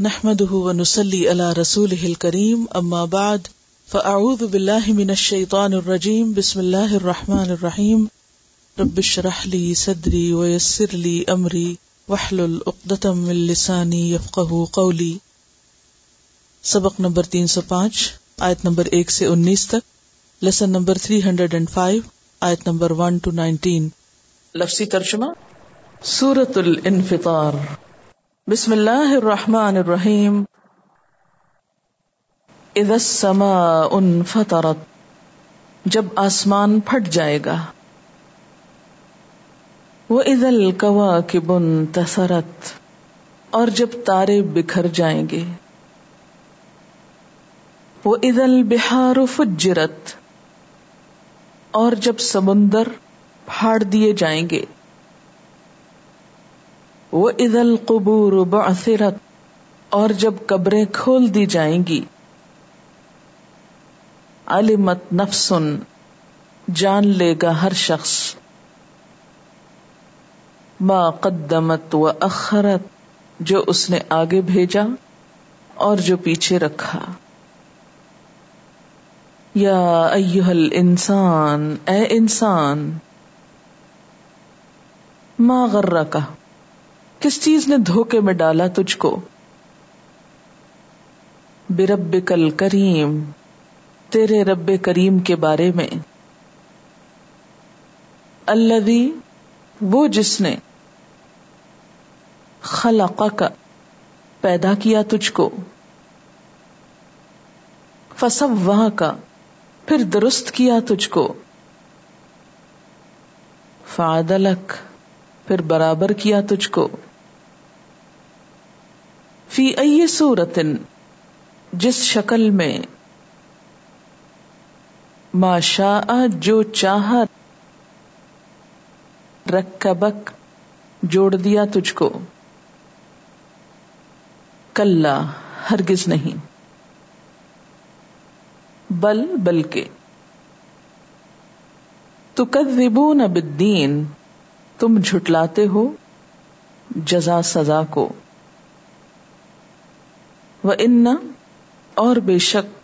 نحمده ونسلي على رسوله الكريم، أما بعد، فأعوذ بالله من الشيطان الرجيم، بسم الله الرحمن الرحيم. رب اشرح لي صدري ويسر لي أمري، واحلل عقدة من لساني يفقه قولي. سبق نمبر تین سو پانچ، آیت نمبر ایک سے انیس تک. Lesson number three hundred and five آیت نمبر ون ٹو نائنٹین لفظی ترجمہ سورت الانفطار. بسم اللہ الرحمن الرحیم. اذا السماء انفطرت، جب آسمان پھٹ جائے گا. وَإِذَا الْكَوَاكِبُ انْتَثَرَتْ، اور جب تارے بکھر جائیں گے. وَإِذَا الْبِحَارُ فُجِّرَتْ، اور جب سمندر پھاڑ دیے جائیں گے. وہ عید القبور بعثرت اور جب قبریں کھول دی جائیں گی، علمت نفسن جان لے گا ہر شخص۔ ما قدمت و اخرت جو اس نے آگے بھیجا اور جو پیچھے رکھا۔ یا ایوہ الانسان، اے انسان، ما غرکا کس چیز نے دھوکے میں ڈالا تجھ کو؟ برب کل کریم تیرے رب کریم کے بارے میں۔ اللہ وہ جس نے خلق کا پیدا کیا تجھ کو۔ فسب وہاں کا پھر درست کیا تجھ کو۔ فادلک پھر برابر کیا تجھ کو۔ فی ائی صورت جس شکل میں ماشا جو چاہ رکبک، جوڑ دیا تجھ کو۔ کل ہرگز نہیں۔ بل، بلکہ تو کذبون بالدین تم جھٹلاتے ہو، جزا سزا کو۔ وہ ان اور بے شک،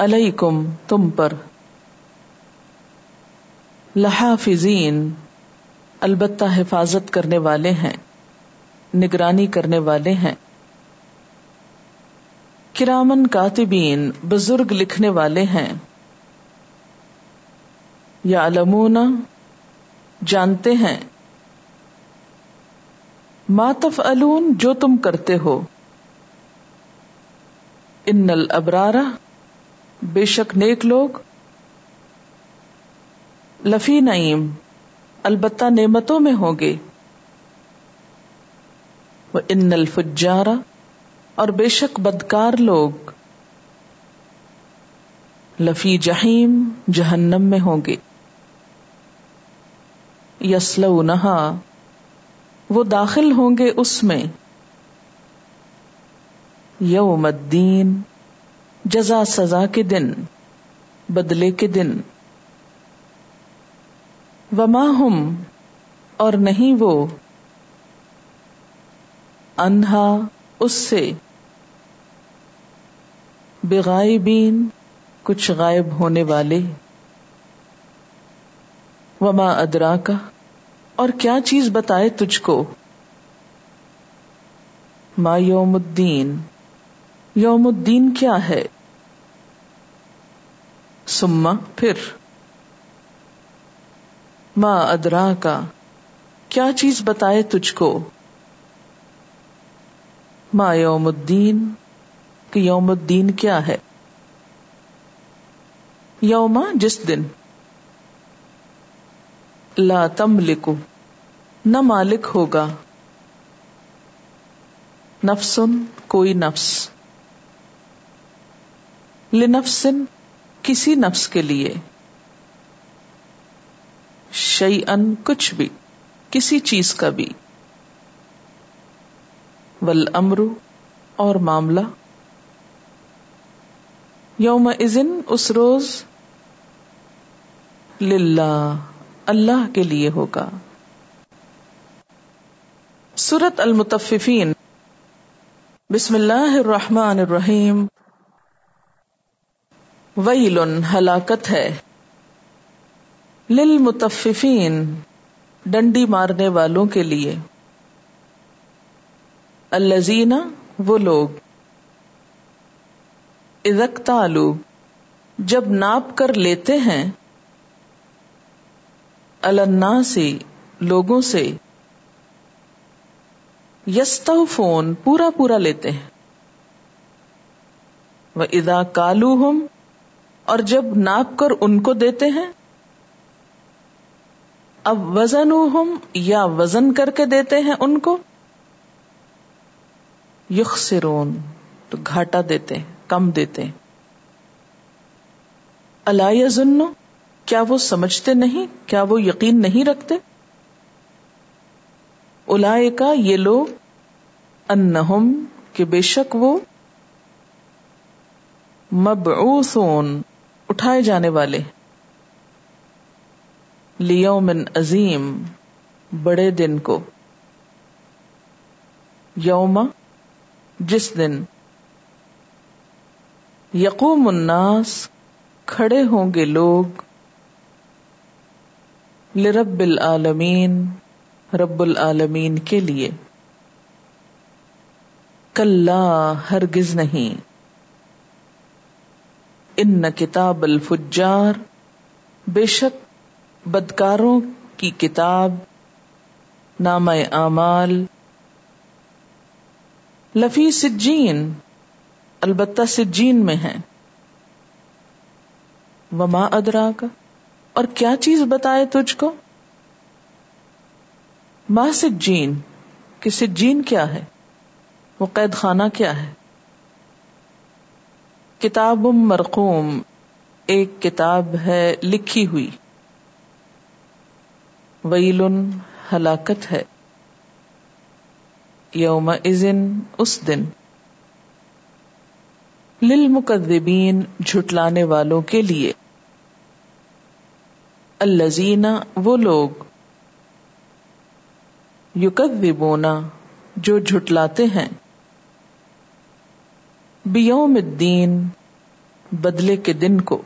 علیکم، تم پر۔ لحافظین، البتہ حفاظت کرنے والے ہیں، نگرانی کرنے والے ہیں۔ کرامن کاتبین، بزرگ لکھنے والے ہیں۔ یا علمون جانتے ہیں۔ ماتف الون جو تم کرتے ہو۔ ان الابرارا بے شک نیک لوگ۔ لفی نعیم، البتہ نعمتوں میں ہوں گے۔ وہ ان الفجارا اور بے شک بدکار لوگ۔ لفی جہیم، جہنم میں ہوں گے۔ یسلو نہا وہ داخل ہوں گے اس میں۔ یوم الدین، جزا سزا کے دن، بدلے کے دن۔ وما ہم، اور نہیں وہ۔ انہا، اس سے۔ بغائبین، کچھ غائب ہونے والے۔ وما ادرا کا اور کیا چیز بتائے تجھ کو؟ ما یوم الدین۔ یوم الدین کیا ہے؟ سما پھر۔ ما ادرا کا کیا چیز بتائے تجھ کو؟ ما یوم الدین۔ کہ یوم الدین کیا ہے؟ یوما جس دن۔ لا تملک، نہ مالک ہوگا۔ نفسن، کوئی نفس۔ لنفسن، کسی نفس کے لیے۔ شعی ان کچھ بھی، کسی چیز کا بھی۔ ول امرو اور معاملہ۔ یوم ازن اس روز۔ للہ۔ اللہ کے لیے ہوگا۔ سورت المتففین بسم اللہ الرحمن الرحیم۔ ویل ہلاکت ہے۔ للمتففین ڈنڈی مارنے والوں کے لیے۔ الزین وہ لوگ۔ ادکتالو جب ناپ کر لیتے ہیں النا سے لوگوں سے یست فون پورا پورا لیتے ہیں۔ وہ ادا کالو ہم اور جب ناپ کر ان کو دیتے ہیں، اب وزن ہم یا وزن کر کے دیتے ہیں ان کو یخ سرون تو گھاٹا دیتے ہیں، کم دیتے ہیں۔ اللہ کیا وہ سمجھتے نہیں؟ کیا وہ یقین نہیں رکھتے؟ الا کا یہ لوگ انہم کہ بے شک وہ مبعوثون، اٹھائے جانے والے لیومن عظیم، بڑے دن کو۔ یوم، جس دن؟ یقوم الناس، کھڑے ہوں گے لوگ لرب العالمین، رب العالمین کے لیے۔ کل ہرگز نہیں۔ ان کتاب الفجار، بے شک بدکاروں کی کتاب نام اعمال۔ لفی سجین، البتہ سجین میں ہے وما ادرا کا اور کیا چیز بتائے تجھ کو؟ ماں سجین کہ سجین کیا ہے؟ وہ قید خانہ کیا ہے؟ کتاب مرقوم، ایک کتاب ہے لکھی ہوئی۔ ویل ہلاکت ہے۔ یوم ازن اس دن۔ للمکذبین، جھٹلانے والوں کے لیے۔ الزین وہ لوگ یوکت جو جھٹلاتے ہیں۔ بیوم الدین، بدلے کے دن کو۔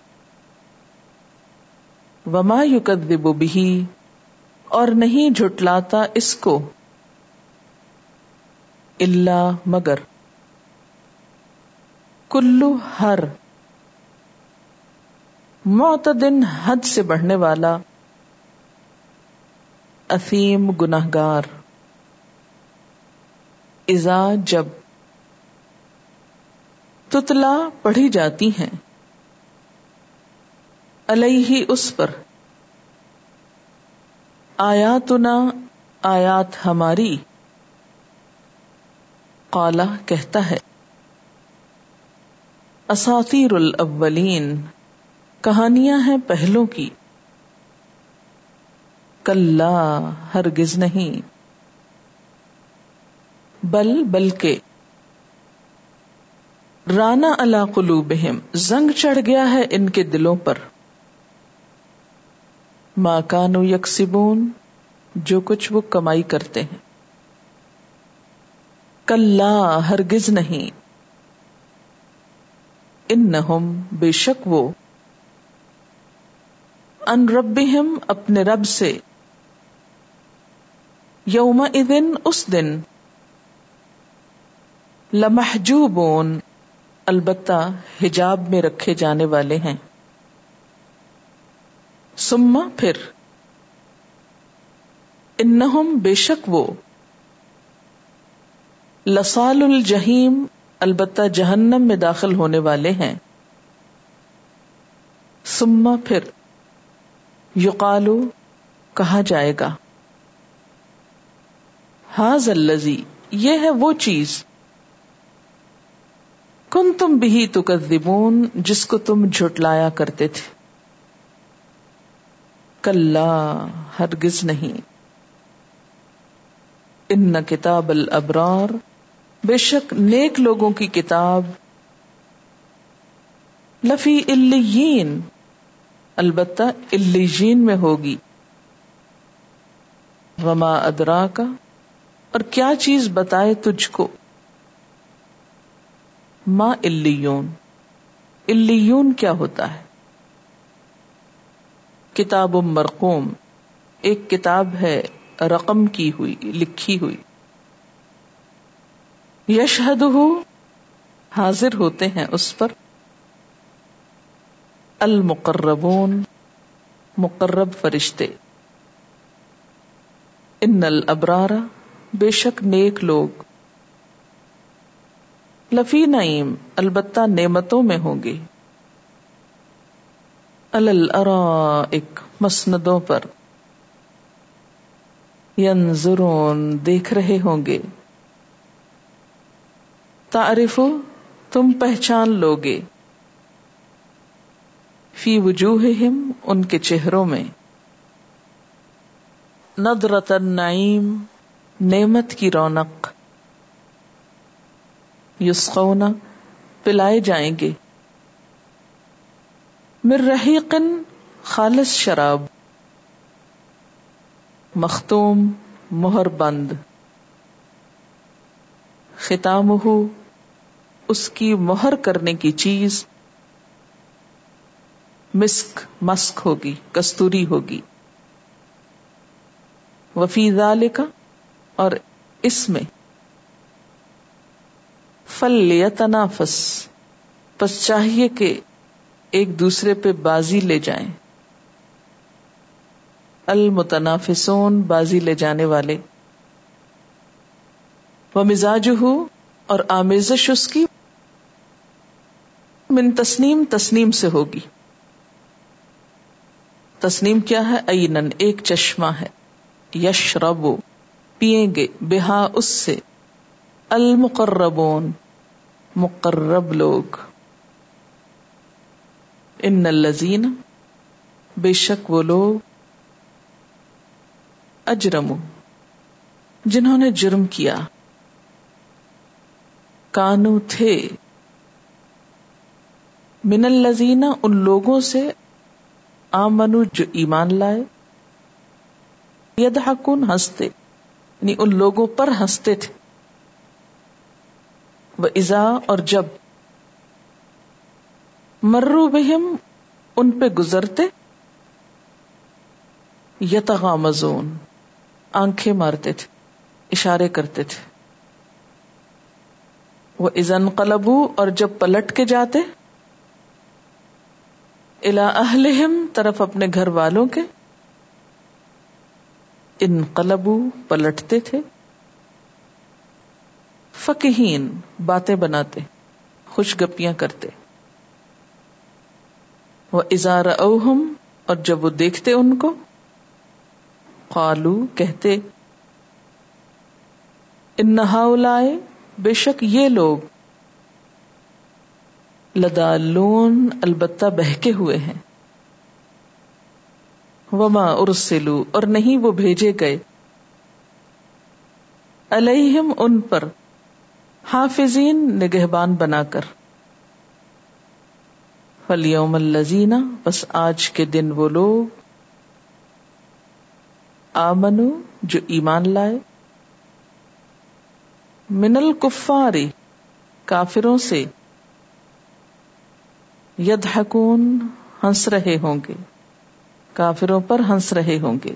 وما یوکت بھی اور نہیں جھٹلاتا اس کو۔ اللہ مگر۔ کلو ہر۔ معتدن حد سے بڑھنے والا افیم گناہ گار ازا جب تتلا پڑھی جاتی ہیں الہی اس پر، آیاتنا آیات ہماری قالا کہتا ہے، اساطیر الاولین۔ کہانیاں ہیں پہلوں کی۔ کل ہرگز نہیں۔ بل، بلکہ۔ رانا اللہ قلوبہم، زنگ چڑھ گیا ہے ان کے دلوں پر۔ ماں کانو یکسبون، جو کچھ وہ کمائی کرتے ہیں۔ کل ہرگز نہیں۔ ان بے شک وہ۔ ان رب اپنے رب سے۔ یوم ادن اس دن۔ لمحجوبون، البتہ حجاب میں رکھے جانے والے ہیں۔ سما پھر۔ انہم بے شک وہ۔ لسال الجہیم البتہ جہنم میں داخل ہونے والے ہیں۔ سما پھر۔ یقالو، کہا جائے گا۔ ہاض الزی یہ ہے وہ چیز۔ کن تم بھی تو جس کو تم جھٹلایا کرتے تھے۔ کل ہرگز نہیں۔ ان کتاب الابرار، بے شک نیک لوگوں کی کتاب۔ لفی الین البتہ الجین میں ہوگی۔ وما ادرا کا اور کیا چیز بتائے تجھ کو؟ ما الیون۔ الیون کیا ہوتا ہے؟ کتاب و مرقوم۔ ایک کتاب ہے رقم کی ہوئی، لکھی ہوئی۔ یشہد حاضر ہوتے ہیں اس پر۔ المقربون، مقرب فرشتے۔ ان الابرار، بے شک نیک لوگ۔ لفی نعیم، البتہ نعمتوں میں ہوں گے۔ الارائک مسندوں پر۔ ینظرون، دیکھ رہے ہوں گے۔ تعریف تم پہچان لوگے۔ فی وجوہہم، ان کے چہروں میں۔ ندرت النعیم، نعمت کی رونق۔ یسقونا پلائے جائیں گے۔ مر رحیقن خالص شراب۔ مختوم، مہر بند۔ ختام ہو اس کی مہر کرنے کی چیز۔ مسک مسک ہوگی، کستوری ہوگی۔ وفی کا اور اس میں۔ فل تنافس پس چاہیے کہ ایک دوسرے پہ بازی لے جائیں۔ المتنافسون، بازی لے جانے والے۔ وہ مزاج ہو اور آمیزش اس کی۔ من تسنیم تسنیم سے ہوگی۔ تسنیم کیا ہے؟ اینن ایک چشمہ ہے۔ یش ربو پیئیں گے، بہا اس سے۔ المقربون، مقرب لوگ۔ ان الزین بے شک وہ لوگ اجرم جنہوں نے جرم کیا۔ کانو تھے۔ من الزین ان لوگوں سے آمنو، جو ایمان لائے ید ہنستے یعنی ان لوگوں پر ہنستے تھے۔ وہ ازا اور جب مرو بہم، ان پہ گزرتے، یتغامزون، آنکھیں مارتے تھے، اشارے کرتے تھے۔ وہ ازن قلبو اور جب پلٹ کے جاتے اہلہم، طرف اپنے گھر والوں کے۔ انقلبو، پلٹتے تھے۔ فکہین باتیں بناتے، خوش گپیاں کرتے۔ وہ ازار اوہم اور جب وہ دیکھتے ان کو، قالو، کہتے، ان نہا بے شک یہ لوگ لدالون البتہ بہکے ہوئے ہیں۔ وما ارسلو اور نہیں وہ بھیجے گئے۔ علیہم ان پر حافظین نگہبان بنا کر۔ فلیوم الزینہ بس آج کے دن وہ لوگ آمنو جو ایمان لائے۔ من الکفاری کافروں سے۔ ید ہنس رہے ہوں گے۔ کافروں پر ہنس رہے ہوں گے۔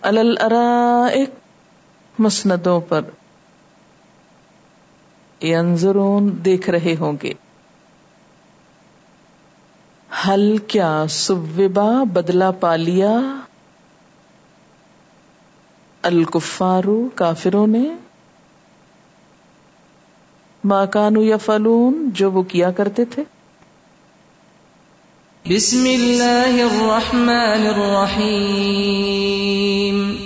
الارائک مسندوں پر ینظرون دیکھ رہے ہوں گے۔ ہل کیا سبا بدلا پالیا الکفارو کافروں نے ماکانو یا فلون جو وہ کیا کرتے تھے۔ بسم اللہ الرحمن الرحیم۔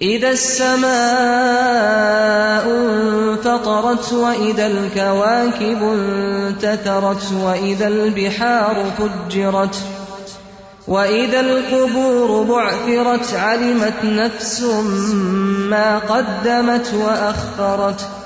اذا السماء انفطرت واذا الكواكب انتثرت واذا البحار فجرت واذا القبور بعثرت، علمت نفس ما قدمت واخرت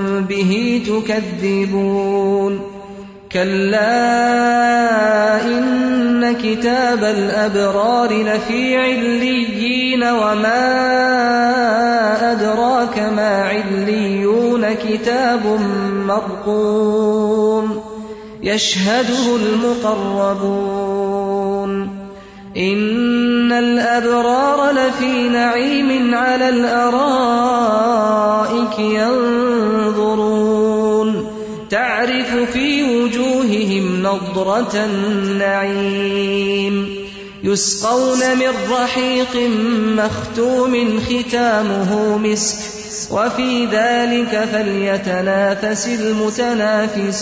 به تكذبون كلا إن كتاب الأبرار لفي عليين وما أدراك ما عليون كتاب مرقوم يشهده المقربون إن الأبرار لفي نعيم على الأرائك ينظرون تعرف في وجوههم نضرة النعيم يسقون من رحيق مختوم ختامه مسك وفي ذلك فليتنافس المتنافسون